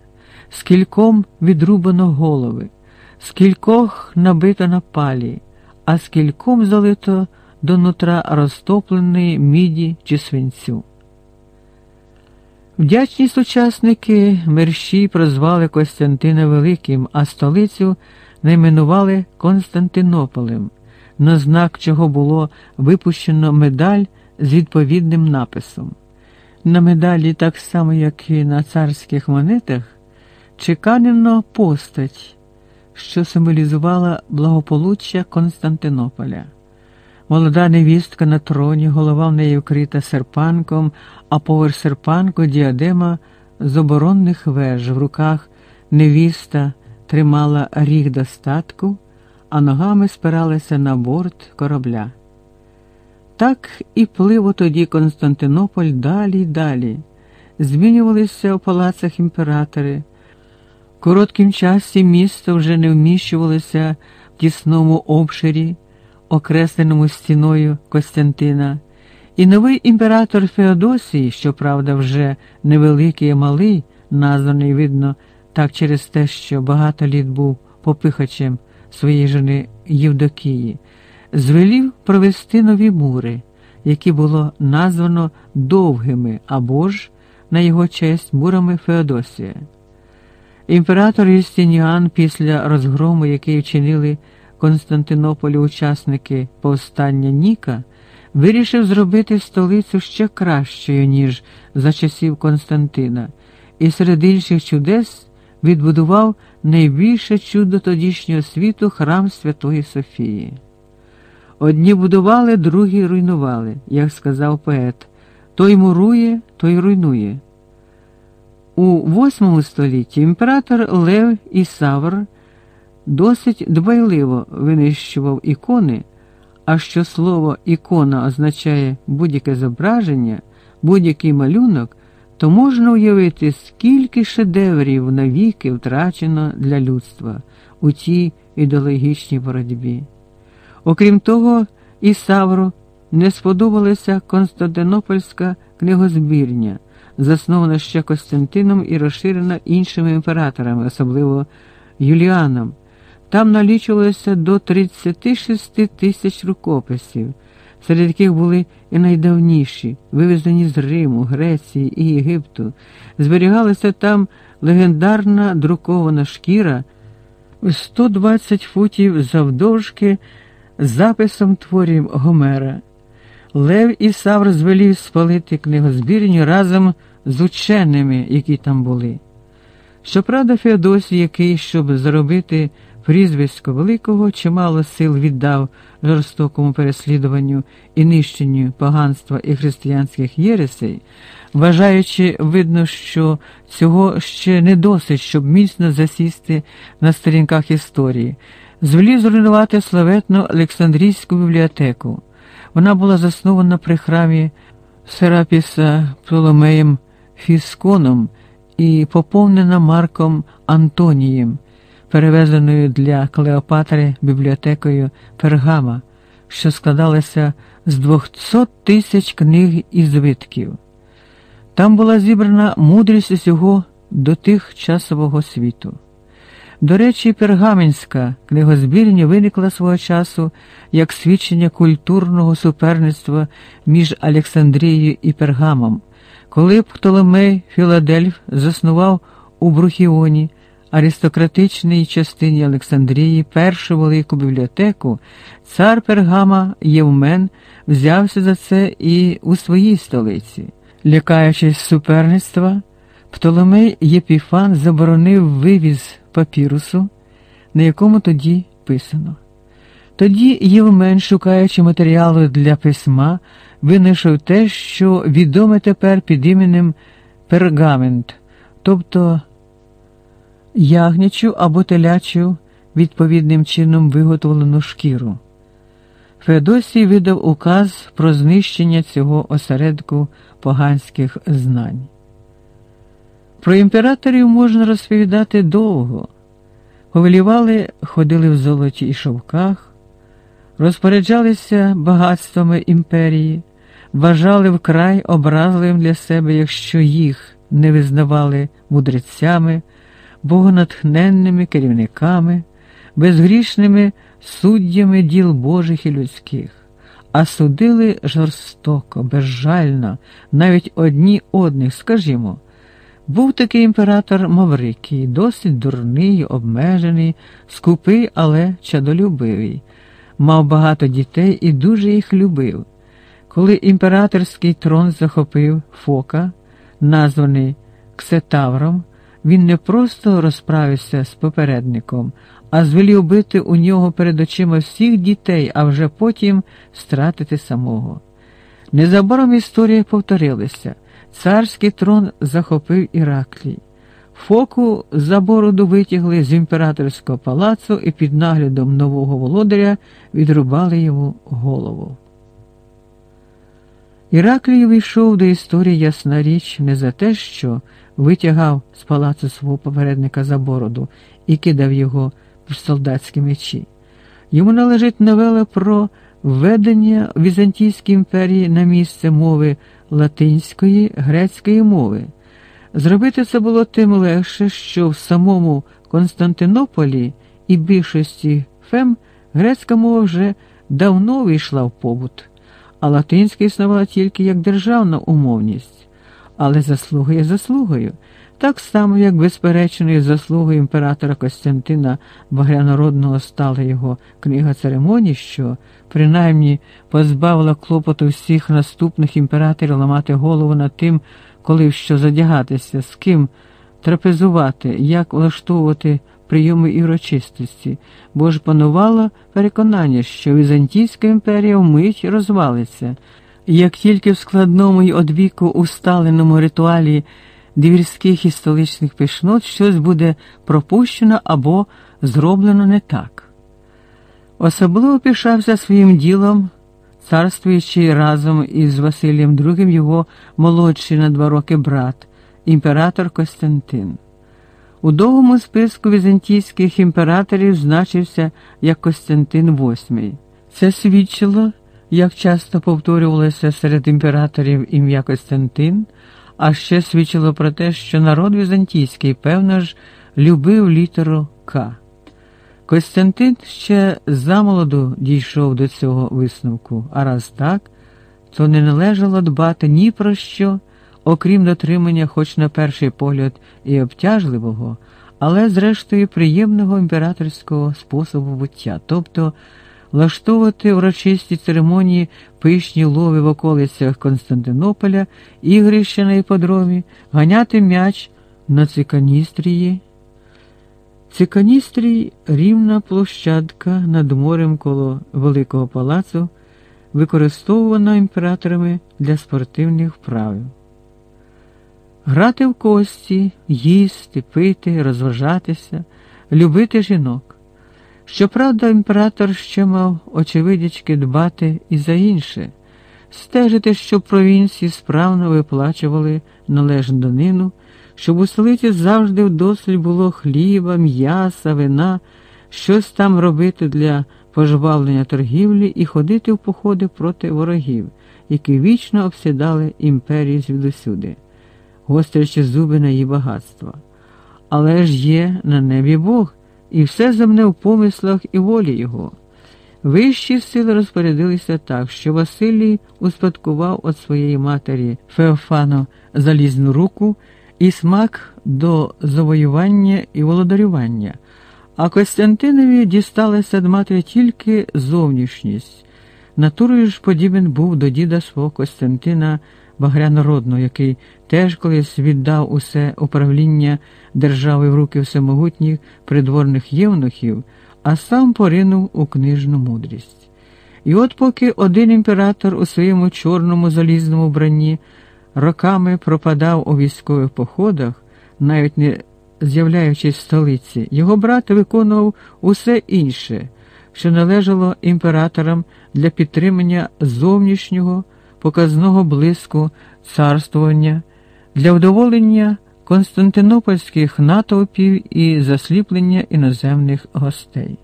скільком відрубано голови, скількох набито на палі, а скільком залито до нутра розтопленої міді чи свинцю. Вдячні сучасники мерщі прозвали Костянтина Великим, а столицю найменували Константинополем. на знак чого було випущено медаль з відповідним написом. На медалі, так само, як і на царських монетах, чеканено постать, що символізувала благополуччя Константинополя. Молода невістка на троні, голова в неї вкрита серпанком, а поверх серпанку діадема з оборонних веж в руках невіста тримала ріг достатку, а ногами спиралася на борт корабля. Так і плив тоді Константинополь далі й далі. Змінювалися у палацах імператори. В короткім часі місто вже не вміщувалося в тісному обширі, окресленому стіною Костянтина, і новий імператор Феодосій, щоправда, вже невеликий і малий, названий, видно, так через те, що багато літ був попихачем своєї жени Євдокії звелів провести нові мури, які було названо довгими або ж, на його честь, мурами Феодосія. Імператор Юстиніан після розгрому, який вчинили Константинополі учасники повстання Ніка, вирішив зробити столицю ще кращою, ніж за часів Константина, і серед інших чудес відбудував найбільше чудо тодішнього світу храм Святої Софії. Одні будували, другі руйнували, як сказав поет. Той мурує, той руйнує. У VIII столітті імператор Лев і Савр досить дбайливо винищував ікони, а що слово ікона означає будь-яке зображення, будь-який малюнок, то можна уявити, скільки шедеврів навіки втрачено для людства у тій ідеологічній боротьбі. Окрім того, і Савру не сподобалася Константинопольська книгозбірня, заснована ще Костянтином і розширена іншими імператорами, особливо Юліаном. Там налічувалося до 36 тисяч рукописів, серед яких були і найдавніші, вивезені з Риму, Греції і Єгипту. Зберігалася там легендарна друкована шкіра 120 футів завдовжки з записом творів Гомера. Лев і Савр звелів спалити книгозбірню разом з ученими, які там були. Щоправда, Феодосій, який, щоб зробити прізвисько великого, чимало сил віддав жорстокому переслідуванню і нищенню поганства і християнських єресей, вважаючи, видно, що цього ще не досить, щоб міцно засісти на сторінках історії звелів зруйнувати славетну Олександрійську бібліотеку. Вона була заснована при храмі Серапіса Птоломеєм Фісконом і поповнена Марком Антонієм, перевезеною для Клеопатри бібліотекою Пергама, що складалася з 200 тисяч книг і звитків. Там була зібрана мудрість усього до тих часового світу. До речі, пергаменська книгозбірня виникла свого часу як свідчення культурного суперництва між Олександрією і Пергамом, коли Птоломей Філадельф заснував у Брухіоні аристократичній частині Олександрії першу велику бібліотеку, цар Пергама Євмен взявся за це і у своїй столиці, лякаючись суперництва. Птоломей Єпіфан заборонив вивіз папірусу, на якому тоді писано. Тоді Євмен, шукаючи матеріалу для письма, винайшов те, що відоме тепер під іменем пергамент, тобто ягнячу або телячу відповідним чином виготовлену шкіру. Феодосій видав указ про знищення цього осередку поганських знань. Про імператорів можна розповідати довго. Повелівали, ходили в золоті і шовках, розпоряджалися багатствами імперії, вважали вкрай образливим для себе, якщо їх не визнавали мудрецями, богонатхненними керівниками, безгрішними суддями діл Божих і людських, а судили жорстоко, безжально, навіть одні одних, скажімо. Був такий імператор Маврикій, досить дурний, обмежений, скупий, але чадолюбивий. мав багато дітей і дуже їх любив. Коли імператорський трон захопив Фока, названий Ксетавром, він не просто розправився з попередником, а звелів бити у нього перед очима всіх дітей, а вже потім стратити самого. Незабаром історія повторилася. Царський трон захопив Іраклій. Фоку за бороду витягли з імператорського палацу і під наглядом нового володаря відрубали йому голову. Іраклій війшов до історії ясна річ не за те, що витягав з палацу свого попередника за бороду і кидав його в солдатські мечі. Йому належить новела про введення Візантійської імперії на місце мови латинської, грецької мови. Зробити це було тим легше, що в самому Константинополі і більшості фем грецька мова вже давно вийшла в побут, а латинська існувала тільки як державна умовність, але заслуга є заслугою. Так само, як безперечною заслугою імператора Костянтина Багрянородного стала його книга церемоній, що принаймні позбавила клопоту всіх наступних імператорів ламати голову над тим, коли що задягатися, з ким трапезувати, як влаштовувати прийоми і урочистості, бо ж панувало переконання, що Візантійська імперія вмить розвалиться, як тільки в складному й одвіку усталеному ритуалі двірських і столичних пишнот щось буде пропущено або зроблено не так. Особливо пишався своїм ділом, царствуючи разом із Василієм II його молодший на два роки брат, імператор Костянтин. У довгому списку візантійських імператорів значився як Костянтин VIII. Це свідчило, як часто повторювалося серед імператорів ім'я Костянтин а ще свідчило про те, що народ візантійський, певно ж, любив літеру К. Костянтин ще замолоду дійшов до цього висновку, а раз так, то не належало дбати ні про що, окрім дотримання, хоч на перший погляд, і обтяжливого, але, зрештою, приємного імператорського способу буття, тобто влаштовувати урочисті церемонії пишні лови в околицях Константинополя, ігрища на іподромі, ганяти м'яч на циканістрії. Циканістрій рівна площадка над морем коло Великого палацу, використовувана імператорами для спортивних вправ. Грати в кості, їсти, пити, розважатися, любити жінок. Щоправда, імператор ще мав очевидячки дбати і за інше, стежити, щоб провінції справно виплачували належну данину, щоб у столиці завжди вдослі було хліба, м'яса, вина, щось там робити для пожвавлення торгівлі і ходити в походи проти ворогів, які вічно обсідали імперії звідусюди, гострячи зуби на її багатства. Але ж є на небі Бог і все земне в помислах і волі його. Вищі сили розпорядилися так, що Василій успадкував від своєї матері Феофано залізну руку і смак до завоювання і володарювання, а Костянтинові дісталася від матері тільки зовнішність. Натурою ж подібен був до діда свого Костянтина Багрянородного, який теж колись віддав усе управління держави в руки всемогутніх придворних євнухів, а сам поринув у книжну мудрість. І от поки один імператор у своєму чорному залізному бранні роками пропадав у військових походах, навіть не з'являючись в столиці, його брат виконував усе інше, що належало імператорам для підтримання зовнішнього показного блиску царствування, для вдоволення константинопольських натовпів і засліплення іноземних гостей.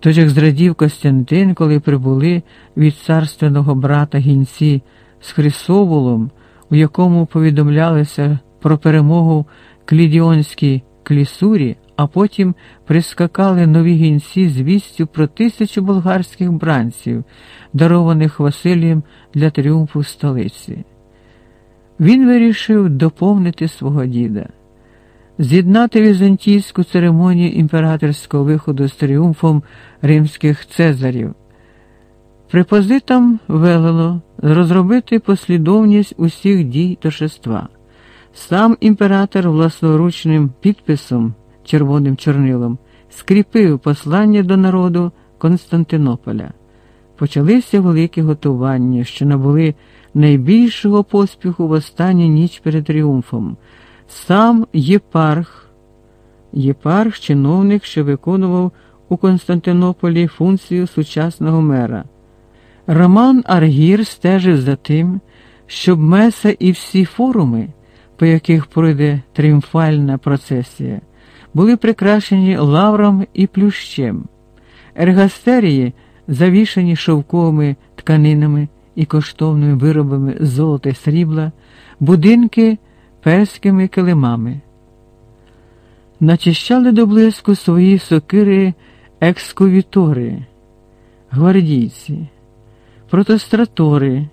Тож як зрадів Костянтин, коли прибули від царственного брата гінці з Хрисоволом, у якому повідомлялися про перемогу клідіонській клісурі, а потім прискакали нові гінці з вістю про тисячу болгарських бранців, дарованих Василієм для тріумфу в столиці. Він вирішив доповнити свого діда, з'єднати візантійську церемонію імператорського виходу з тріумфом римських цезарів, Препозитам велело розробити послідовність усіх дій торжества. Сам імператор власноручним підписом, червоним чорнилом, скріпив послання до народу Константинополя. Почалися великі готування, що набули найбільшого поспіху в останню ніч перед тріумфом. Сам єпарх, єпарх, чиновник, що виконував у Константинополі функцію сучасного мера. Роман Аргір стежив за тим, щоб меса і всі форуми, по яких пройде тріумфальна процесія, були прикрашені лавром і плющем, ергастерії завішані шовковими тканинами і коштовними виробами золота й срібла, будинки перськими килимами. Начищали до блиску свої сокири екскувітори, гвардійці, протостратори,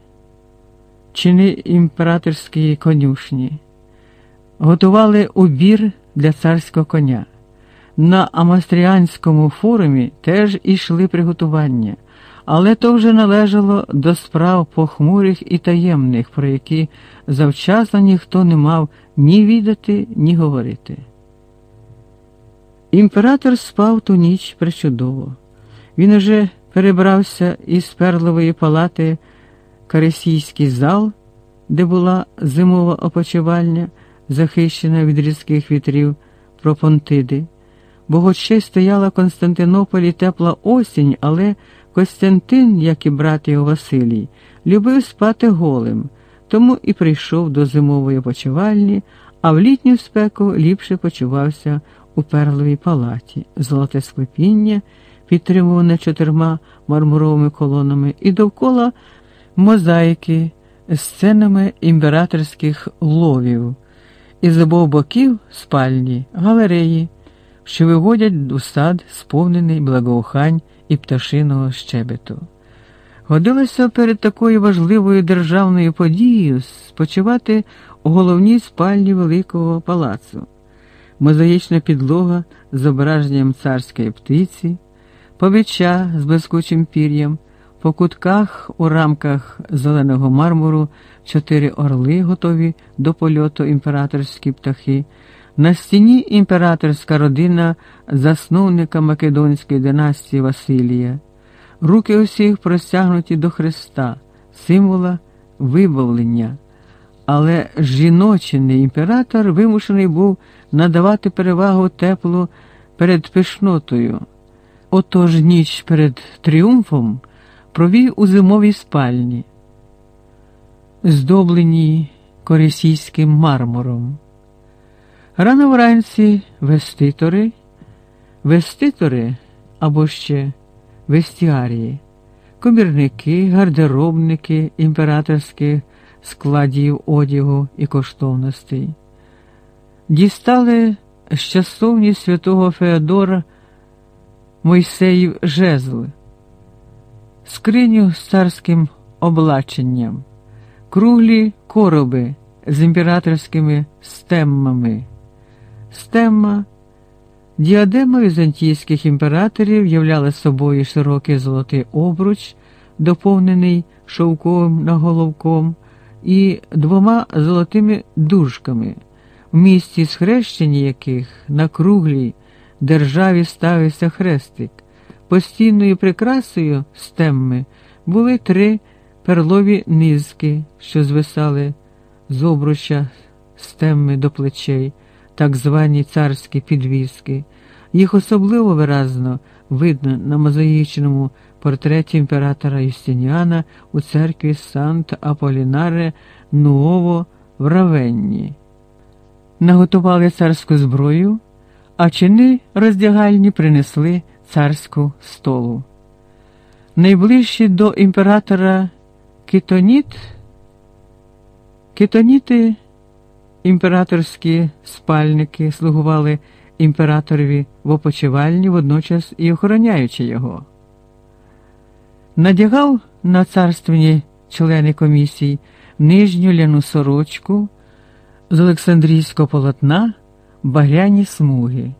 чини імператорської конюшні, готували убір для царського коня. На Амастріанському форумі теж ішли приготування, але то вже належало до справ похмурих і таємних, про які завчасно ніхто не мав ні відати, ні говорити. Імператор спав ту ніч причудово. Він уже перебрався із перлової палати Каресійський зал, де була зимова опочивальня, захищена від різких вітрів пропонтиди. Бо хоч ще стояла в Константинополі тепла осінь, але Костянтин, як і брат його Василій, любив спати голим, тому і прийшов до зимової почувальні, а в літню спеку ліпше почувався у перловій палаті, золоте склепіння, підтримуване чотирма мармуровими колонами, і довкола мозаїки з сценами імператорських ловів, і з обох боків спальні, галереї що виводять у сад, сповнений благоухань і пташиного щебету. Годилося перед такою важливою державною подією спочивати у головній спальні Великого палацу, мозаїчна підлога з зображенням царської птиці, повіча з блискучим пір'ям, по кутках у рамках зеленого мармуру чотири орли готові до польоту імператорські птахи. На стіні імператорська родина засновника Македонської династії Василія, руки усіх простягнуті до Христа, символа вибавлення. Але жіночений імператор вимушений був надавати перевагу теплу перед пишнотою. Отож ніч перед тріумфом провів у зимовій спальні, здобленій корисійським мармуром. Рано вранці веститори, веститори або ще вестіарії, комірники, гардеробники імператорських складів одягу і коштовностей, дістали з часовні святого Феодора Мойсеїв жезл, скриню з царським облаченням, круглі короби з імператорськими стеммами. Стемма, діадема візантійських імператорів являла собою широкий золотий обруч, доповнений шовковим наголовком, і двома золотими дужками, в місці схрещення яких на круглій державі ставився хрестик. Постійною прикрасою стемми були три перлові низки, що звисали з обруча стемми до плечей так звані царські підвіски. Їх особливо виразно видно на мозаїчному портреті імператора Юстиніана у церкві Сант Аполінаре Нуово в Равенні. Наготували царську зброю, а чини роздягальні принесли царську столу. Найближчі до імператора Китоніт, Китоніти Імператорські спальники слугували імператорові в опочивальні, водночас і охороняючи його. Надягав на царственні члени комісій нижню ляну сорочку з Олександрійського полотна багряні смуги.